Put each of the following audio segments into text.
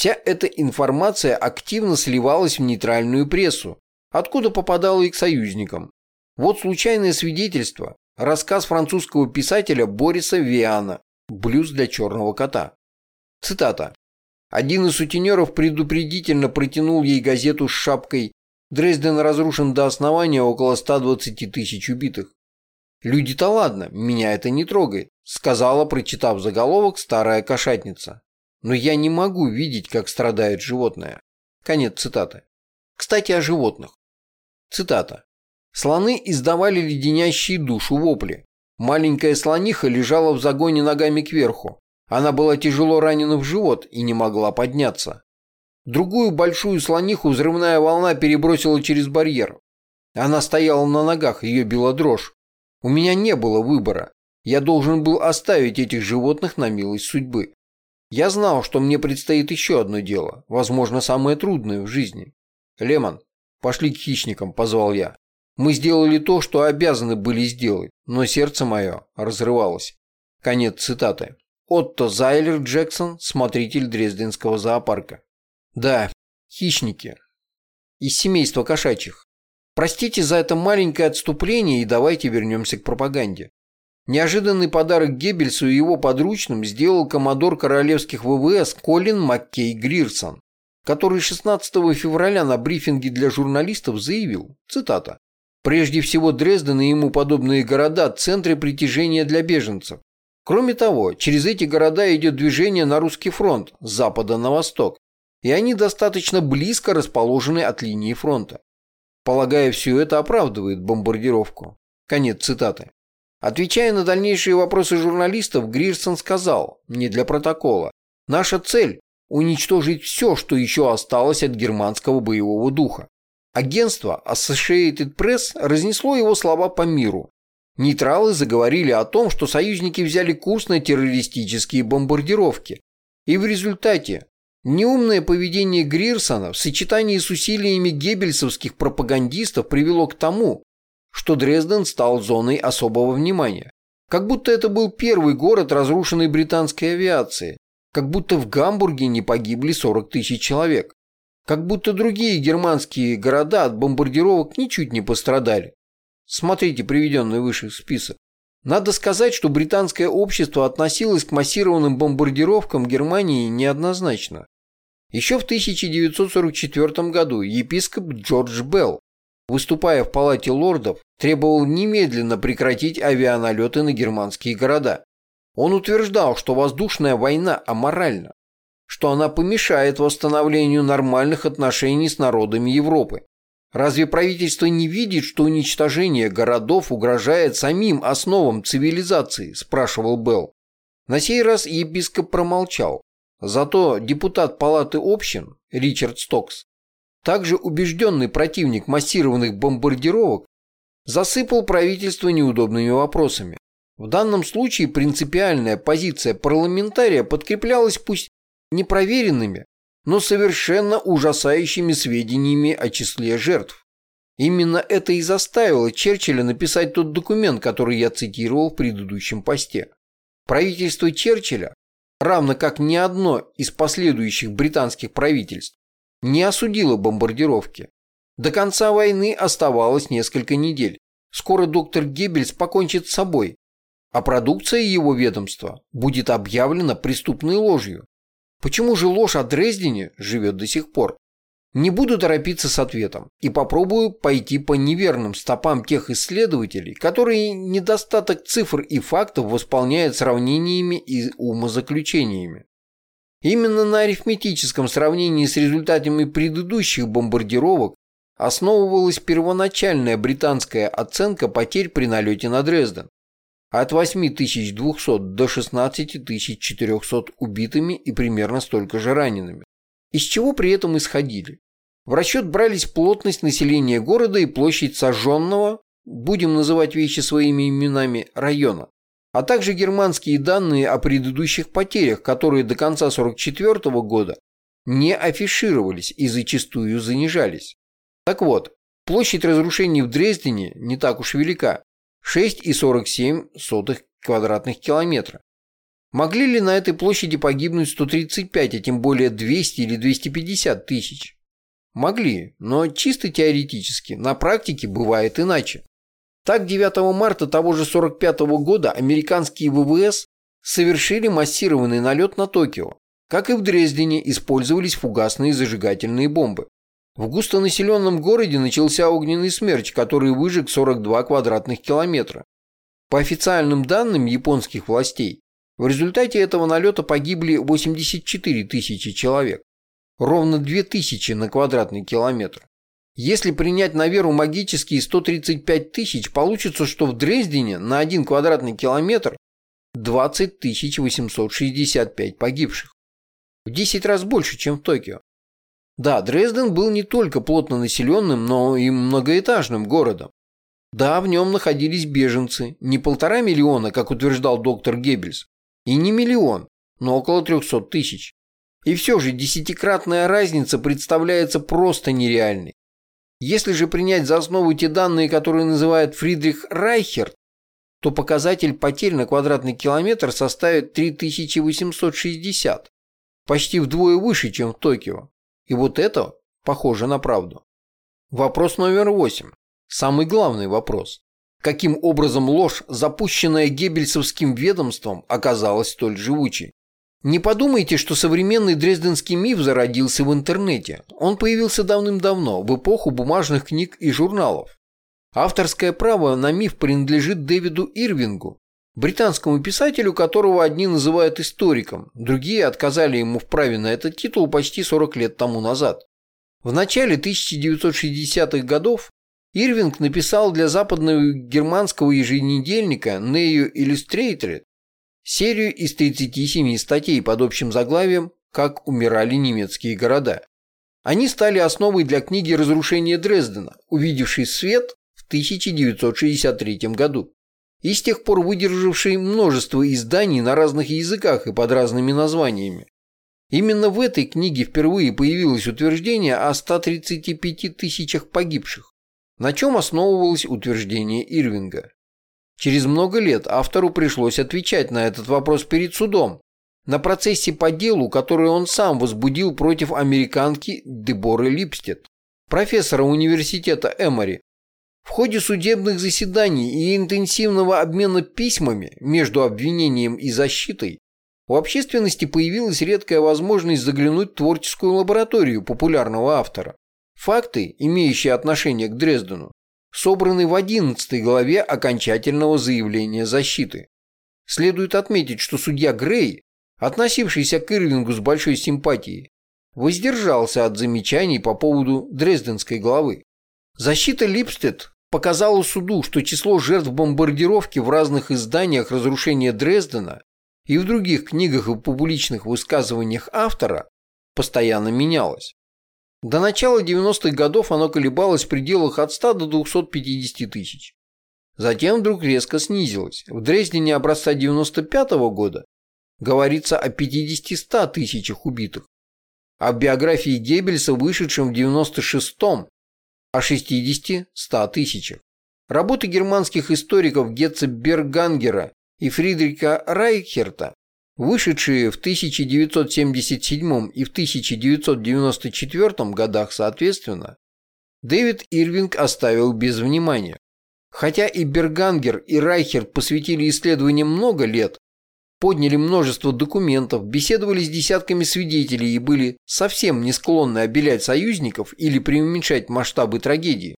Вся эта информация активно сливалась в нейтральную прессу, откуда попадала и к союзникам. Вот случайное свидетельство, рассказ французского писателя Бориса Виана «Блюз для черного кота». Цитата. Один из сутенеров предупредительно протянул ей газету с шапкой «Дрезден разрушен до основания около 120 тысяч убитых». «Люди-то ладно, меня это не трогает», сказала, прочитав заголовок, старая кошатница. «Но я не могу видеть, как страдает животное». Конец цитаты. Кстати, о животных. Цитата. «Слоны издавали леденящие душу вопли. Маленькая слониха лежала в загоне ногами кверху. Она была тяжело ранена в живот и не могла подняться. Другую большую слониху взрывная волна перебросила через барьер. Она стояла на ногах, ее била дрожь. У меня не было выбора. Я должен был оставить этих животных на милость судьбы. Я знал, что мне предстоит еще одно дело, возможно, самое трудное в жизни. «Лемон, пошли к хищникам», – позвал я. Мы сделали то, что обязаны были сделать, но сердце мое разрывалось. Конец цитаты. Отто Зайлер Джексон, смотритель Дрезденского зоопарка. Да, хищники. Из семейства кошачьих. Простите за это маленькое отступление и давайте вернемся к пропаганде. Неожиданный подарок Геббельсу и его подручным сделал коммодор королевских ВВС Колин Маккей Грирсон, который 16 февраля на брифинге для журналистов заявил, цитата, «Прежде всего Дрезден и ему подобные города – центры притяжения для беженцев. Кроме того, через эти города идет движение на русский фронт с запада на восток, и они достаточно близко расположены от линии фронта. Полагаю, все это оправдывает бомбардировку. Конец цитаты. Отвечая на дальнейшие вопросы журналистов, Грирсон сказал, не для протокола, «Наша цель – уничтожить все, что еще осталось от германского боевого духа». Агентство Associated Press разнесло его слова по миру, Нейтралы заговорили о том, что союзники взяли курс на террористические бомбардировки. И в результате неумное поведение Грирсона в сочетании с усилиями геббельсовских пропагандистов привело к тому, что Дрезден стал зоной особого внимания. Как будто это был первый город, разрушенный британской авиацией. Как будто в Гамбурге не погибли 40 тысяч человек. Как будто другие германские города от бомбардировок ничуть не пострадали. Смотрите приведенный выше список. Надо сказать, что британское общество относилось к массированным бомбардировкам Германии неоднозначно. Еще в 1944 году епископ Джордж Белл, выступая в Палате лордов, требовал немедленно прекратить авианалеты на германские города. Он утверждал, что воздушная война аморальна, что она помешает восстановлению нормальных отношений с народами Европы. Разве правительство не видит, что уничтожение городов угрожает самим основам цивилизации? спрашивал Белл. На сей раз епископ промолчал. Зато депутат Палаты общин Ричард Стокс, также убежденный противник массированных бомбардировок, засыпал правительство неудобными вопросами. В данном случае принципиальная позиция парламентария подкреплялась пусть непроверенными, но совершенно ужасающими сведениями о числе жертв. Именно это и заставило Черчилля написать тот документ, который я цитировал в предыдущем посте. Правительство Черчилля, равно как ни одно из последующих британских правительств, не осудило бомбардировки. До конца войны оставалось несколько недель. Скоро доктор Геббельс покончит с собой, а продукция его ведомства будет объявлена преступной ложью. Почему же ложь о Дрездене живет до сих пор? Не буду торопиться с ответом и попробую пойти по неверным стопам тех исследователей, которые недостаток цифр и фактов восполняют сравнениями и умозаключениями. Именно на арифметическом сравнении с результатами предыдущих бомбардировок основывалась первоначальная британская оценка потерь при налете на Дрезден от 8200 до 16400 убитыми и примерно столько же ранеными. Из чего при этом исходили? В расчет брались плотность населения города и площадь сожженного, будем называть вещи своими именами, района, а также германские данные о предыдущих потерях, которые до конца 1944 года не афишировались и зачастую занижались. Так вот, площадь разрушений в Дрездене не так уж велика, 6,47 квадратных километра. Могли ли на этой площади погибнуть 135, а тем более 200 или 250 тысяч? Могли, но чисто теоретически, на практике бывает иначе. Так 9 марта того же 45 года американские ВВС совершили массированный налет на Токио. Как и в Дрездене, использовались фугасные зажигательные бомбы. В густонаселенном городе начался огненный смерч, который выжег 42 квадратных километра. По официальным данным японских властей, в результате этого налета погибли 84 тысячи человек. Ровно 2 тысячи на квадратный километр. Если принять на веру магические 135 тысяч, получится, что в Дрездене на 1 квадратный километр 20 865 погибших. В 10 раз больше, чем в Токио. Да, Дрезден был не только плотно населенным, но и многоэтажным городом. Да, в нем находились беженцы, не полтора миллиона, как утверждал доктор Геббельс, и не миллион, но около 300 тысяч. И все же десятикратная разница представляется просто нереальной. Если же принять за основу те данные, которые называет Фридрих Райхерт, то показатель потерь на квадратный километр составит 3860, почти вдвое выше, чем в Токио. И вот это похоже на правду. Вопрос номер восемь. Самый главный вопрос. Каким образом ложь, запущенная Геббельсовским ведомством, оказалась столь живучей? Не подумайте, что современный дрезденский миф зародился в интернете. Он появился давным-давно, в эпоху бумажных книг и журналов. Авторское право на миф принадлежит Дэвиду Ирвингу, британскому писателю, которого одни называют историком, другие отказали ему в праве на этот титул почти 40 лет тому назад. В начале 1960-х годов Ирвинг написал для западного германского еженедельника Neo Illustrated серию из 37 статей под общим заглавием «Как умирали немецкие города». Они стали основой для книги «Разрушение Дрездена», увидевшей свет в 1963 году и с тех пор выдержавшей множество изданий на разных языках и под разными названиями. Именно в этой книге впервые появилось утверждение о 135 тысячах погибших, на чем основывалось утверждение Ирвинга. Через много лет автору пришлось отвечать на этот вопрос перед судом, на процессе по делу, который он сам возбудил против американки Деборы Липстед, профессора университета Эмори. В ходе судебных заседаний и интенсивного обмена письмами между обвинением и защитой у общественности появилась редкая возможность заглянуть в творческую лабораторию популярного автора. Факты, имеющие отношение к Дрездену, собраны в 11 главе окончательного заявления защиты. Следует отметить, что судья Грей, относившийся к Ирвингу с большой симпатией, воздержался от замечаний по поводу Дрезденской главы. Защита Липстед показала суду, что число жертв бомбардировки в разных изданиях разрушения Дрездена и в других книгах и публичных высказываниях автора постоянно менялось. До начала 90-х годов оно колебалось в пределах от 100 до 250 тысяч. Затем вдруг резко снизилось. В Дрездене образца 95 -го года говорится о 50-100 тысячах убитых, а в биографии Геббельса, вышедшем в 96-м, о 60-100 тысячах. Работы германских историков Гетца Бергангера и Фридриха Райхерта вышедшие в 1977 и в 1994 годах соответственно, Дэвид Ирвинг оставил без внимания. Хотя и Бергангер, и Райхерт посвятили исследованиям много лет, подняли множество документов, беседовали с десятками свидетелей и были совсем не склонны обелять союзников или преуменьшать масштабы трагедии.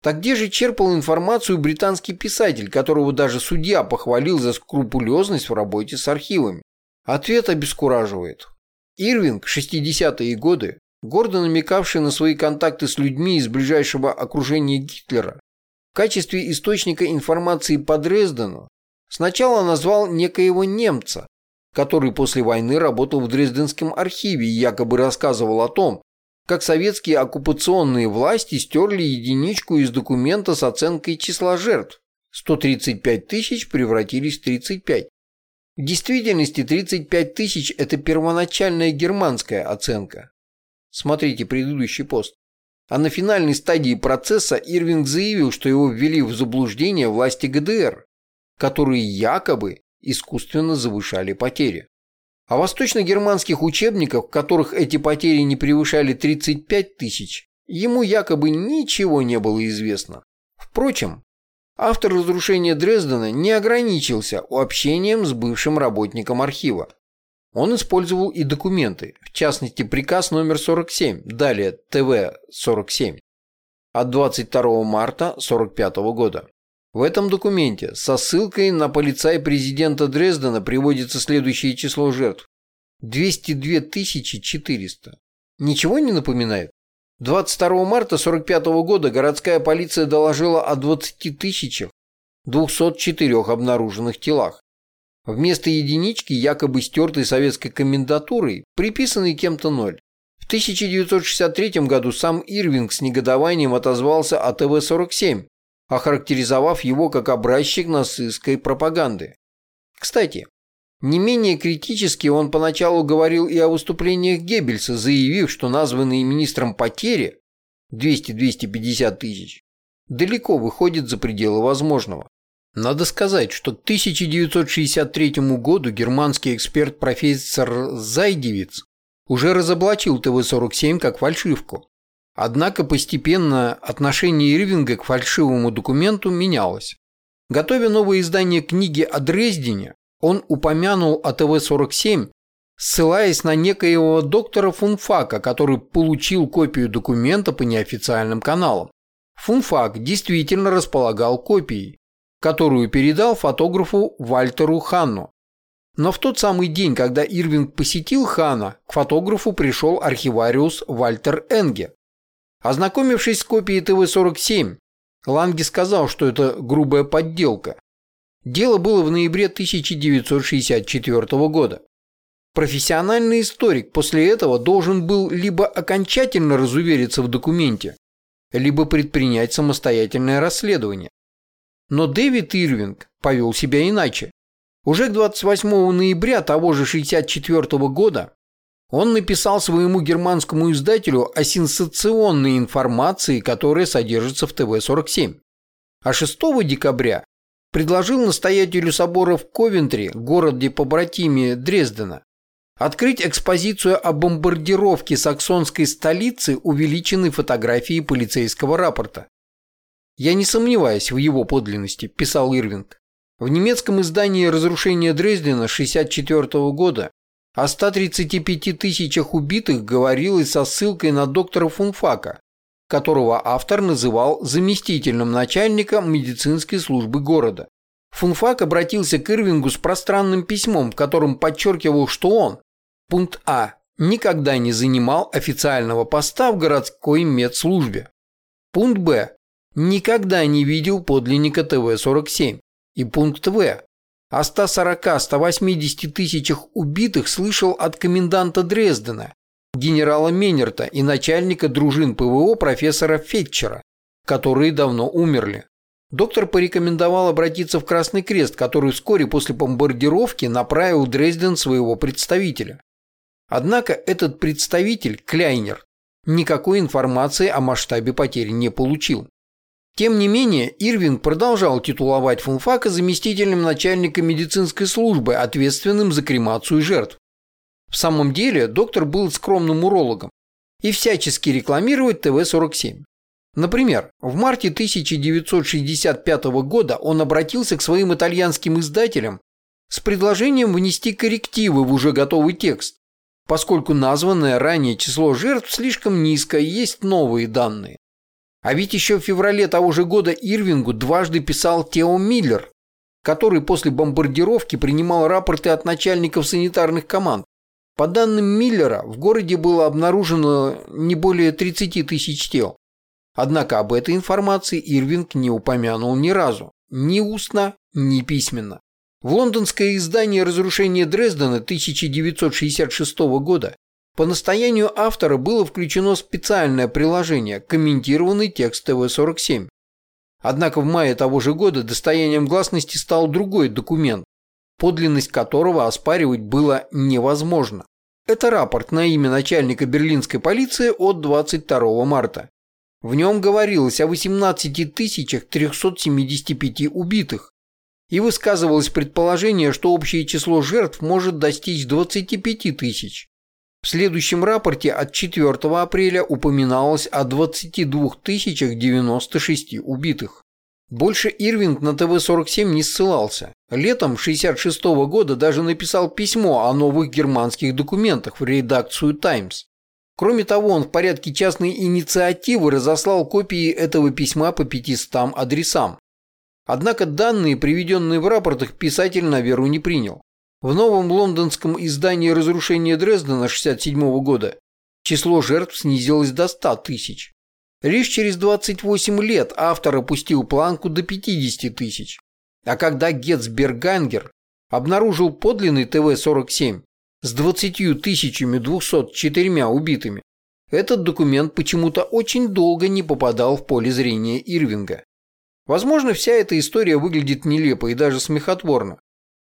Так где же черпал информацию британский писатель, которого даже судья похвалил за скрупулезность в работе с архивами? Ответ обескураживает. Ирвинг, 60-е годы, гордо намекавший на свои контакты с людьми из ближайшего окружения Гитлера, в качестве источника информации по Дрездену, сначала назвал некоего немца, который после войны работал в Дрезденском архиве и якобы рассказывал о том, как советские оккупационные власти стерли единичку из документа с оценкой числа жертв. 135 тысяч превратились в 35. В действительности 35 тысяч – это первоначальная германская оценка. Смотрите предыдущий пост. А на финальной стадии процесса Ирвинг заявил, что его ввели в заблуждение власти ГДР, которые якобы искусственно завышали потери. О восточно-германских учебниках, в которых эти потери не превышали 35 тысяч, ему якобы ничего не было известно. Впрочем, автор разрушения Дрездена не ограничился общением с бывшим работником архива. Он использовал и документы, в частности приказ номер 47, далее ТВ-47, от 22 марта 1945 года. В этом документе со ссылкой на полицай президента Дрездена приводится следующее число жертв. 202 400. Ничего не напоминает? 22 марта 1945 года городская полиция доложила о 20 тысячах 204 обнаруженных телах. Вместо единички, якобы стертой советской комендатурой, приписанной кем-то ноль. В 1963 году сам Ирвинг с негодованием отозвался о ТВ-47, охарактеризовав его как образчик нацистской пропаганды. Кстати, не менее критически он поначалу говорил и о выступлениях Геббельса, заявив, что названные министром потери 200-250 тысяч далеко выходит за пределы возможного. Надо сказать, что к 1963 году германский эксперт профессор Зайдевиц уже разоблачил ТВ-47 как фальшивку. Однако постепенно отношение Ирвинга к фальшивому документу менялось. Готовя новое издание книги о Дрездене, он упомянул о ТВ-47, ссылаясь на некоего доктора Фунфака, который получил копию документа по неофициальным каналам. Фунфак действительно располагал копией, которую передал фотографу Вальтеру Ханну. Но в тот самый день, когда Ирвинг посетил Хана, к фотографу пришел архивариус Вальтер Энге. Ознакомившись с копией ТВ-47, Ланги сказал, что это грубая подделка. Дело было в ноябре 1964 года. Профессиональный историк после этого должен был либо окончательно разувериться в документе, либо предпринять самостоятельное расследование. Но Дэвид Ирвинг повел себя иначе. Уже к 28 ноября того же 1964 года он написал своему германскому издателю о сенсационной информации, которая содержится в ТВ-47. А 6 декабря предложил настоятелю собора в Ковентри, городе побратиме Дрездена, открыть экспозицию о бомбардировке саксонской столицы, увеличенной фотографией полицейского рапорта. «Я не сомневаюсь в его подлинности», – писал Ирвинг. В немецком издании «Разрушение Дрездена» 1964 года о 135 тысячах убитых говорилось со ссылкой на доктора Фунфака, которого автор называл заместителем начальника медицинской службы города. Фунфак обратился к Ирвингу с пространным письмом, в котором подчеркивал, что он, пункт А, никогда не занимал официального поста в городской медслужбе. Пункт Б, никогда не видел подлинника ТВ-47. И пункт В, о 140-180 тысячах убитых слышал от коменданта Дрездена, генерала Меннерта и начальника дружин ПВО профессора Фетчера, которые давно умерли. Доктор порекомендовал обратиться в Красный Крест, который вскоре после бомбардировки направил Дрезден своего представителя. Однако этот представитель, Кляйнер, никакой информации о масштабе потерь не получил. Тем не менее, Ирвинг продолжал титуловать Фунфака заместителем начальника медицинской службы, ответственным за кремацию жертв. В самом деле, доктор был скромным урологом и всячески рекламировать ТВ-47. Например, в марте 1965 года он обратился к своим итальянским издателям с предложением внести коррективы в уже готовый текст, поскольку названное ранее число жертв слишком низко и есть новые данные. А ведь еще в феврале того же года Ирвингу дважды писал Тео Миллер, который после бомбардировки принимал рапорты от начальников санитарных команд. По данным Миллера, в городе было обнаружено не более 30 тысяч тел. Однако об этой информации Ирвинг не упомянул ни разу, ни устно, ни письменно. В лондонское издание «Разрушение Дрездена» 1966 года по настоянию автора было включено специальное приложение «Комментированный текст ТВ-47». Однако в мае того же года достоянием гласности стал другой документ, подлинность которого оспаривать было невозможно. Это рапорт на имя начальника берлинской полиции от 22 марта. В нем говорилось о 18 375 убитых, и высказывалось предположение, что общее число жертв может достичь 25 тысяч. В следующем рапорте от 4 апреля упоминалось о 22 096 убитых. Больше Ирвинг на ТВ-47 не ссылался. Летом 66 -го года даже написал письмо о новых германских документах в редакцию «Таймс». Кроме того, он в порядке частной инициативы разослал копии этого письма по 500 адресам. Однако данные, приведенные в рапортах, писатель на веру не принял. В новом лондонском издании «Разрушение Дрездена» 1967 года число жертв снизилось до 100 тысяч. Лишь через 28 лет автор опустил планку до 50 тысяч. А когда Гетцбергангер обнаружил подлинный ТВ-47 с 20 тысячами 204 убитыми, этот документ почему-то очень долго не попадал в поле зрения Ирвинга. Возможно, вся эта история выглядит нелепо и даже смехотворно.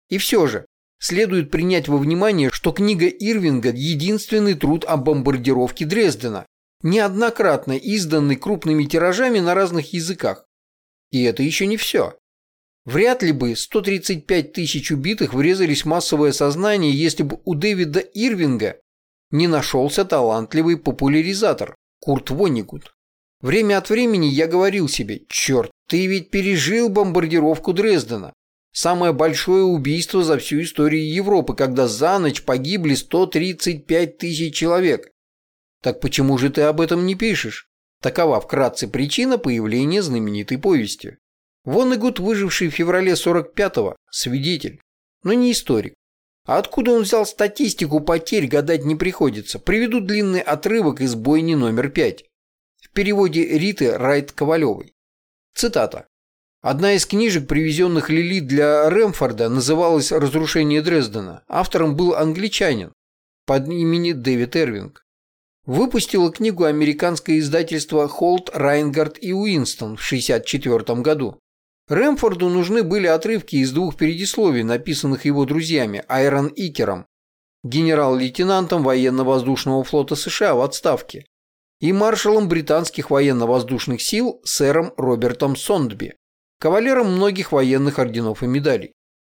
И все же, следует принять во внимание, что книга Ирвинга – единственный труд о бомбардировке Дрездена, неоднократно изданный крупными тиражами на разных языках. И это еще не все. Вряд ли бы 135 тысяч убитых врезались в массовое сознание, если бы у Дэвида Ирвинга не нашелся талантливый популяризатор Курт Вонигут. Время от времени я говорил себе, черт, ты ведь пережил бомбардировку Дрездена. Самое большое убийство за всю историю Европы, когда за ночь погибли 135 тысяч человек. Так почему же ты об этом не пишешь? Такова вкратце причина появления знаменитой повести. Воннегут, выживший в феврале 45-го, свидетель, но не историк. А откуда он взял статистику потерь, гадать не приходится. Приведу длинный отрывок из бойни номер 5 в переводе Риты Райт-Ковалевой. Цитата. Одна из книжек, привезенных Лили для Рэмфорда, называлась «Разрушение Дрездена». Автором был англичанин под именем Дэвид Эрвинг. Выпустило книгу американское издательство Холт, Райнгард и Уинстон в 1964 году. Рэмфорду нужны были отрывки из двух предисловий, написанных его друзьями Айрон Икером, генерал-лейтенантом военно-воздушного флота США в отставке, и маршалом британских военно-воздушных сил сэром Робертом Сондби, кавалером многих военных орденов и медалей.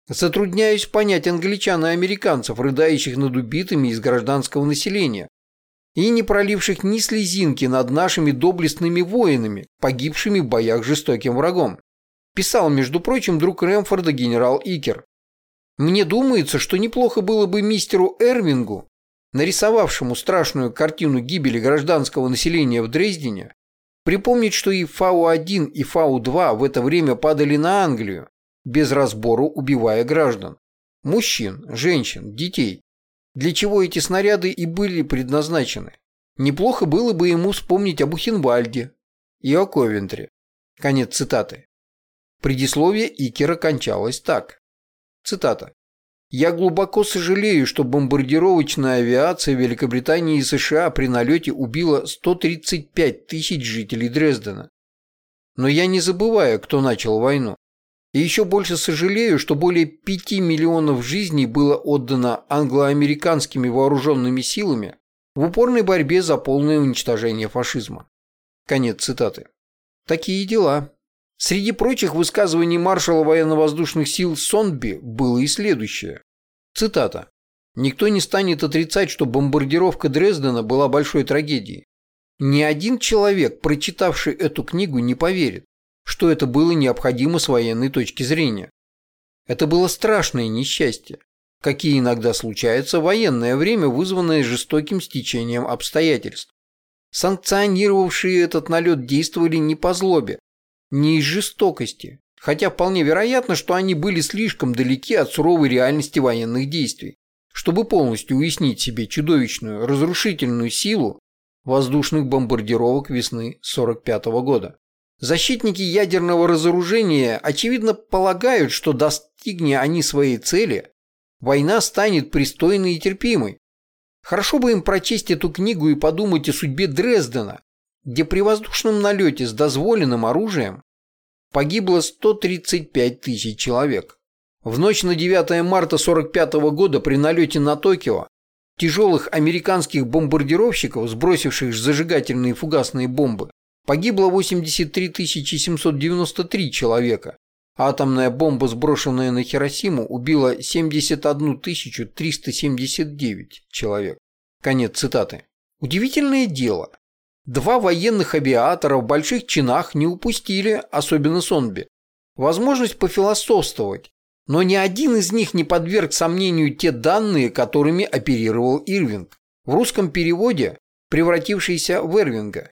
Затрудняюсь понять англичан и американцев, рыдающих над убитыми из гражданского населения, и не проливших ни слезинки над нашими доблестными воинами, погибшими в боях с жестоким врагом. Писал, между прочим, друг Рэмфорда генерал Икер. Мне думается, что неплохо было бы мистеру Эрвингу нарисовавшему страшную картину гибели гражданского населения в Дрездене, припомнить, что и Фау-1 и Фау-2 в это время падали на Англию, без разбору убивая граждан. Мужчин, женщин, детей. Для чего эти снаряды и были предназначены. Неплохо было бы ему вспомнить о Бухенвальде и о Ковентре. Конец цитаты. Предисловие Икера кончалось так. Цитата. Я глубоко сожалею, что бомбардировочная авиация Великобритании и США при налете убила 135 тысяч жителей Дрездена. Но я не забываю, кто начал войну. И еще больше сожалею, что более 5 миллионов жизней было отдано англо-американскими вооруженными силами в упорной борьбе за полное уничтожение фашизма. Конец цитаты. Такие дела. Среди прочих высказываний маршала военно-воздушных сил Сонби было и следующее. Цитата. «Никто не станет отрицать, что бомбардировка Дрездена была большой трагедией. Ни один человек, прочитавший эту книгу, не поверит, что это было необходимо с военной точки зрения. Это было страшное несчастье, какие иногда случаются в военное время, вызванное жестоким стечением обстоятельств. Санкционировавшие этот налет действовали не по злобе, не из жестокости, хотя вполне вероятно, что они были слишком далеки от суровой реальности военных действий, чтобы полностью уяснить себе чудовищную разрушительную силу воздушных бомбардировок весны 45 -го года. Защитники ядерного разоружения очевидно полагают, что достигни они своей цели, война станет пристойной и терпимой. Хорошо бы им прочесть эту книгу и подумать о судьбе Дрездена, где при воздушном налете с дозволенным оружием погибло 135 тысяч человек. В ночь на 9 марта 1945 года при налете на Токио тяжелых американских бомбардировщиков, сбросивших зажигательные фугасные бомбы, погибло 83 793 человека, Атомная бомба, сброшенная на Хиросиму, убила 71 379 человек. Конец цитаты. Удивительное дело. Два военных авиатора в больших чинах не упустили, особенно Сонби, возможность пофилософствовать, но ни один из них не подверг сомнению те данные, которыми оперировал Ирвинг, в русском переводе превратившийся в Эрвинга.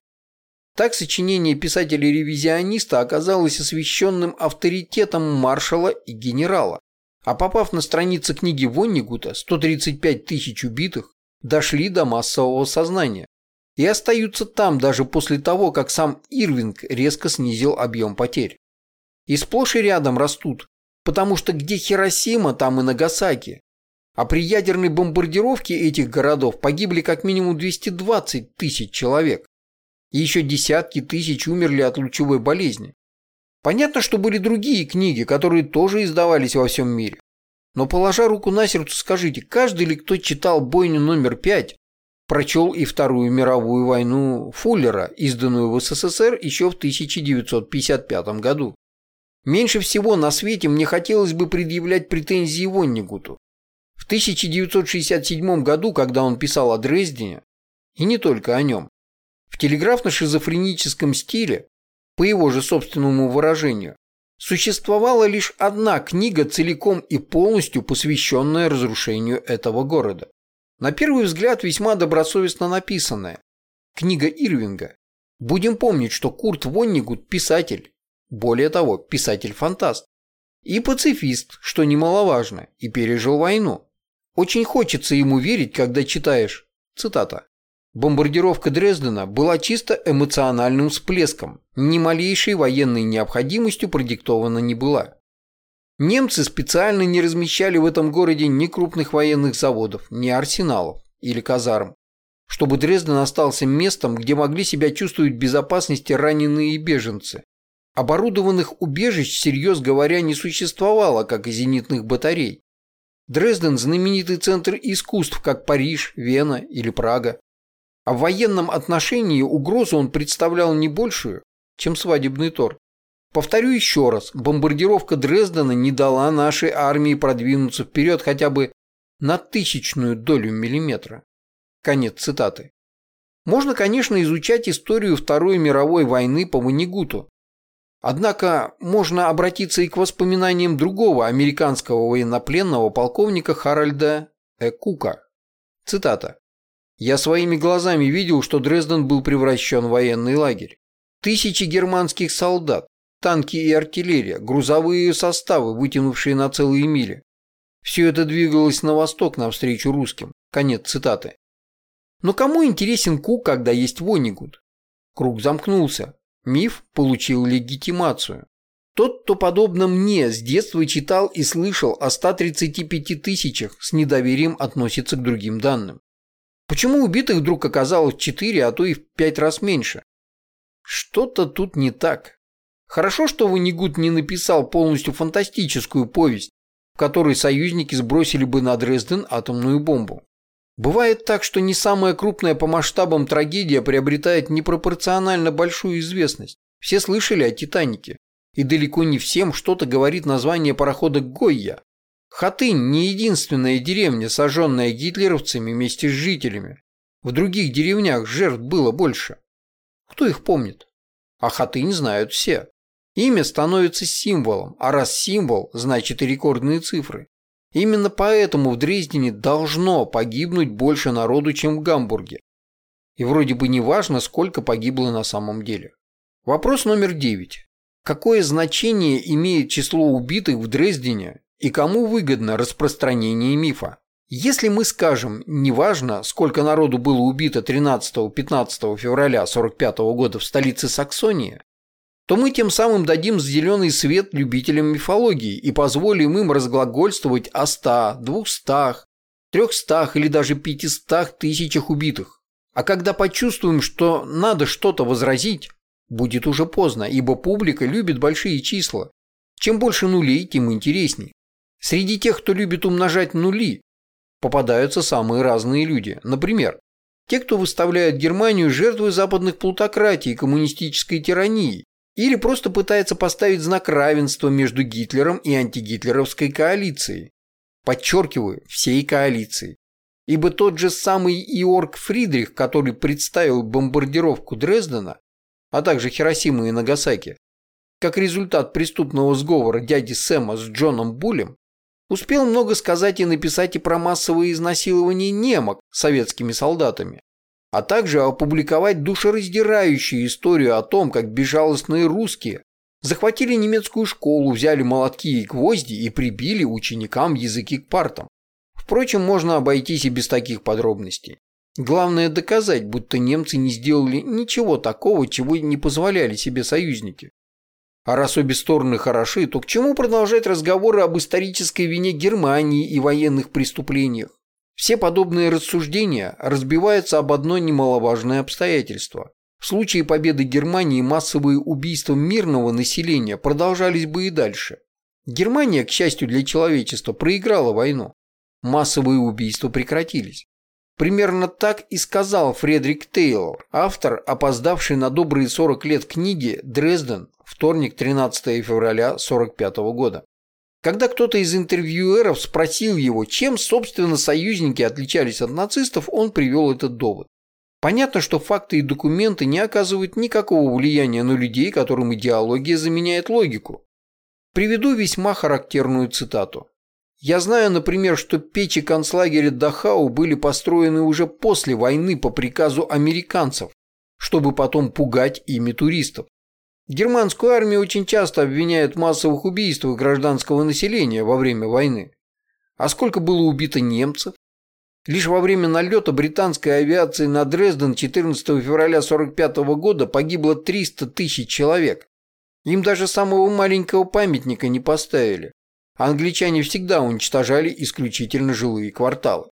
Так сочинение писателя-ревизиониста оказалось освященным авторитетом маршала и генерала, а попав на страницы книги Воннигута 135 тысяч убитых дошли до массового сознания и остаются там даже после того, как сам Ирвинг резко снизил объем потерь. И сплошь и рядом растут, потому что где Хиросима, там и Нагасаки. А при ядерной бомбардировке этих городов погибли как минимум 220 тысяч человек и еще десятки тысяч умерли от лучевой болезни. Понятно, что были другие книги, которые тоже издавались во всем мире. Но положа руку на сердце, скажите, каждый ли, кто читал «Бойню номер пять», прочел и Вторую мировую войну Фуллера, изданную в СССР еще в 1955 году? Меньше всего на свете мне хотелось бы предъявлять претензии Воннигуту. В 1967 году, когда он писал о Дрездене, и не только о нем, в телеграфно-шизофреническом стиле, по его же собственному выражению, существовала лишь одна книга, целиком и полностью посвященная разрушению этого города. На первый взгляд весьма добросовестно написанная. Книга Ирвинга. Будем помнить, что Курт Воннигут – писатель. Более того, писатель-фантаст. И пацифист, что немаловажно, и пережил войну. Очень хочется ему верить, когда читаешь, цитата, Бомбардировка Дрездена была чисто эмоциональным всплеском, ни малейшей военной необходимостью продиктована не была. Немцы специально не размещали в этом городе ни крупных военных заводов, ни арсеналов или казарм, чтобы Дрезден остался местом, где могли себя чувствовать в безопасности раненые беженцы. Оборудованных убежищ, серьезно говоря, не существовало, как и зенитных батарей. Дрезден – знаменитый центр искусств, как Париж, Вена или Прага. А в военном отношении угрозу он представлял не большую, чем свадебный торт. Повторю еще раз, бомбардировка Дрездена не дала нашей армии продвинуться вперед хотя бы на тысячную долю миллиметра. Конец цитаты. Можно, конечно, изучать историю Второй мировой войны по Ванигуту. Однако можно обратиться и к воспоминаниям другого американского военнопленного полковника Харальда Э. Цитата. Я своими глазами видел, что Дрезден был превращен в военный лагерь. Тысячи германских солдат, танки и артиллерия, грузовые составы, вытянувшие на целые мили. Все это двигалось на восток навстречу русским. Конец цитаты. Но кому интересен Кук, когда есть Вонигуд? Круг замкнулся. Миф получил легитимацию. Тот, кто, подобно мне, с детства читал и слышал о 135 тысячах, с недоверием относится к другим данным. Почему убитых вдруг оказалось 4, а то и в 5 раз меньше? Что-то тут не так. Хорошо, что Ванигут не написал полностью фантастическую повесть, в которой союзники сбросили бы на Дрезден атомную бомбу. Бывает так, что не самая крупная по масштабам трагедия приобретает непропорционально большую известность. Все слышали о «Титанике». И далеко не всем что-то говорит название парохода «Гойя», Хатынь не единственная деревня, сожженная гитлеровцами вместе с жителями. В других деревнях жертв было больше. Кто их помнит? А Хатынь знают все. Имя становится символом, а раз символ, значит и рекордные цифры. Именно поэтому в Дрездене должно погибнуть больше народу, чем в Гамбурге. И вроде бы не важно, сколько погибло на самом деле. Вопрос номер девять. Какое значение имеет число убитых в Дрездене и кому выгодно распространение мифа. Если мы скажем, неважно, сколько народу было убито 13-15 февраля 45 года в столице Саксонии, то мы тем самым дадим зеленый свет любителям мифологии и позволим им разглагольствовать о 100, 200, 300 или даже 500 тысячах убитых. А когда почувствуем, что надо что-то возразить, будет уже поздно, ибо публика любит большие числа. Чем больше нулей, тем интересней. Среди тех, кто любит умножать нули, попадаются самые разные люди. Например, те, кто выставляет Германию жертвой западных плутократий и коммунистической тирании или просто пытается поставить знак равенства между Гитлером и антигитлеровской коалицией. Подчеркиваю, всей коалицией. Ибо тот же самый Иорг Фридрих, который представил бомбардировку Дрездена, а также Хиросимы и Нагасаки, как результат преступного сговора дяди Сэма с Джоном Булем, успел много сказать и написать и про массовые изнасилования немок советскими солдатами а также опубликовать душераздирающую историю о том, как безжалостные русские захватили немецкую школу, взяли молотки и гвозди и прибили ученикам языки к партам. Впрочем, можно обойтись и без таких подробностей. Главное доказать, будто немцы не сделали ничего такого, чего не позволяли себе союзники. А раз обе стороны хороши, то к чему продолжать разговоры об исторической вине Германии и военных преступлениях? Все подобные рассуждения разбиваются об одно немаловажное обстоятельство. В случае победы Германии массовые убийства мирного населения продолжались бы и дальше. Германия, к счастью для человечества, проиграла войну. Массовые убийства прекратились. Примерно так и сказал Фредерик Тейлор, автор, опоздавший на добрые 40 лет книги «Дрезден. Вторник, 13 февраля 1945 года». Когда кто-то из интервьюеров спросил его, чем, собственно, союзники отличались от нацистов, он привел этот довод. Понятно, что факты и документы не оказывают никакого влияния на людей, которым идеология заменяет логику. Приведу весьма характерную цитату. «Я знаю, например, что печи концлагеря Дахау были построены уже после войны по приказу американцев, чтобы потом пугать ими туристов. Германскую армию очень часто обвиняют в массовых убийствах гражданского населения во время войны. А сколько было убито немцев? Лишь во время налета британской авиации на Дрезден 14 февраля 1945 года погибло 300 тысяч человек. Им даже самого маленького памятника не поставили. Англичане всегда уничтожали исключительно жилые кварталы.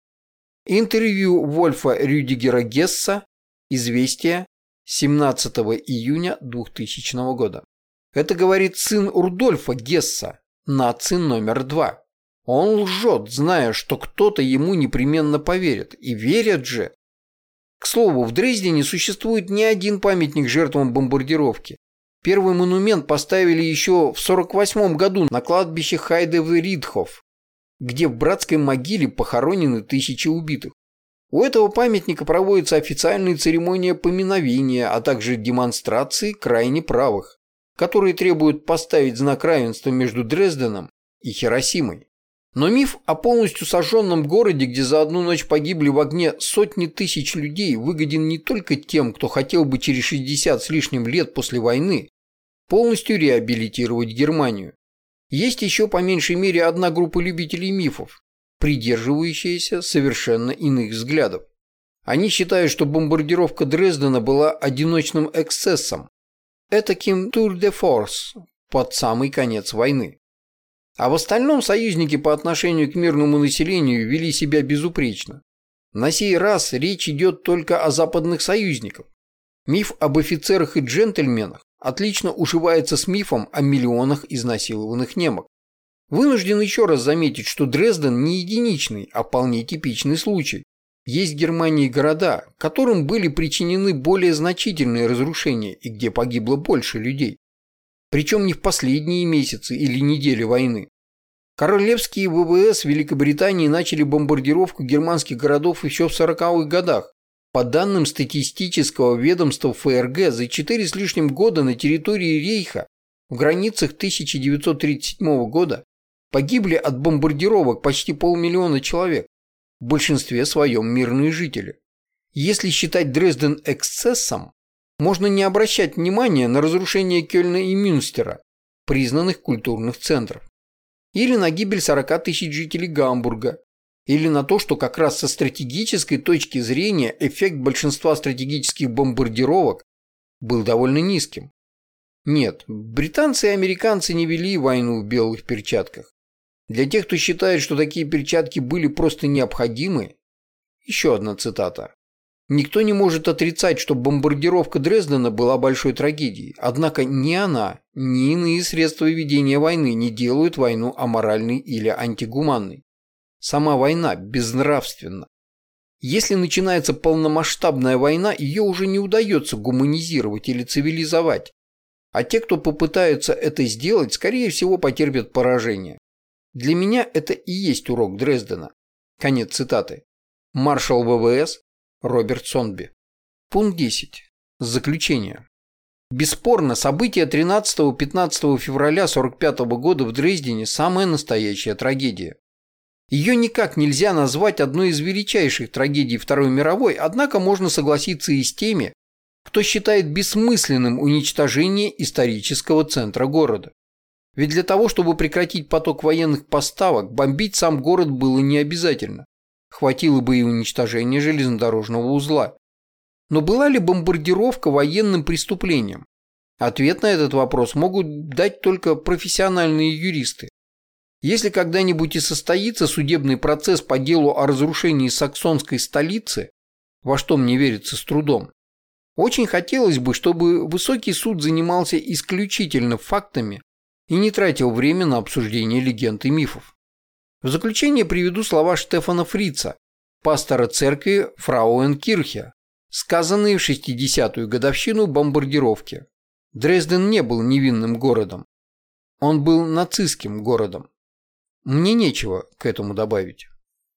Интервью Вольфа Рюдигера Гесса, Известия, 17 июня 2000 года. Это говорит сын Урдольфа Гесса, наци номер два. Он лжет, зная, что кто-то ему непременно поверит. И верят же. К слову, в Дрездене существует не один памятник жертвам бомбардировки. Первый монумент поставили еще в 48 году на кладбище Хайдевы-Ридхоф, где в братской могиле похоронены тысячи убитых. У этого памятника проводятся официальные церемонии поминовения, а также демонстрации крайне правых, которые требуют поставить знак равенства между Дрезденом и Хиросимой. Но миф о полностью сожженном городе, где за одну ночь погибли в огне сотни тысяч людей, выгоден не только тем, кто хотел бы через 60 с лишним лет после войны полностью реабилитировать Германию. Есть еще по меньшей мере одна группа любителей мифов, придерживающиеся совершенно иных взглядов. Они считают, что бомбардировка Дрездена была одиночным эксцессом, этаким тур де форс под самый конец войны. А в остальном союзники по отношению к мирному населению вели себя безупречно. На сей раз речь идет только о западных союзниках. Миф об офицерах и джентльменах отлично ушивается с мифом о миллионах изнасилованных немок. Вынужден еще раз заметить, что Дрезден не единичный, а вполне типичный случай. Есть в Германии города, которым были причинены более значительные разрушения и где погибло больше людей. Причем не в последние месяцы или недели войны. Королевские ВВС Великобритании начали бомбардировку германских городов еще в 40-х годах. По данным статистического ведомства ФРГ, за 4 с лишним года на территории Рейха в границах 1937 года Погибли от бомбардировок почти полмиллиона человек, в большинстве своем мирные жители. Если считать Дрезден эксцессом, можно не обращать внимания на разрушение Кёльна и Мюнстера, признанных культурных центров. Или на гибель 40 тысяч жителей Гамбурга. Или на то, что как раз со стратегической точки зрения эффект большинства стратегических бомбардировок был довольно низким. Нет, британцы и американцы не вели войну в белых перчатках. Для тех, кто считает, что такие перчатки были просто необходимы, еще одна цитата. Никто не может отрицать, что бомбардировка Дрездена была большой трагедией, однако ни она, ни иные средства ведения войны не делают войну аморальной или антигуманной. Сама война безнравственна. Если начинается полномасштабная война, ее уже не удается гуманизировать или цивилизовать. а те, кто попытается это сделать, скорее всего потерпят поражение. Для меня это и есть урок Дрездена. Конец цитаты. Маршал ВВС Роберт Сонби. Пункт 10. Заключение. Бесспорно, события 13-15 февраля 1945 года в Дрездене – самая настоящая трагедия. Ее никак нельзя назвать одной из величайших трагедий Второй мировой, однако можно согласиться и с теми, кто считает бессмысленным уничтожение исторического центра города. Ведь для того, чтобы прекратить поток военных поставок, бомбить сам город было не обязательно. Хватило бы и уничтожения железнодорожного узла. Но была ли бомбардировка военным преступлением? Ответ на этот вопрос могут дать только профессиональные юристы. Если когда-нибудь и состоится судебный процесс по делу о разрушении саксонской столицы, во что мне верится с трудом, очень хотелось бы, чтобы высокий суд занимался исключительно фактами и не тратил время на обсуждение легенд и мифов. В заключение приведу слова Штефана Фрица, пастора церкви Фрауенкирхе, сказанные в 60-ю годовщину бомбардировки. Дрезден не был невинным городом. Он был нацистским городом. Мне нечего к этому добавить.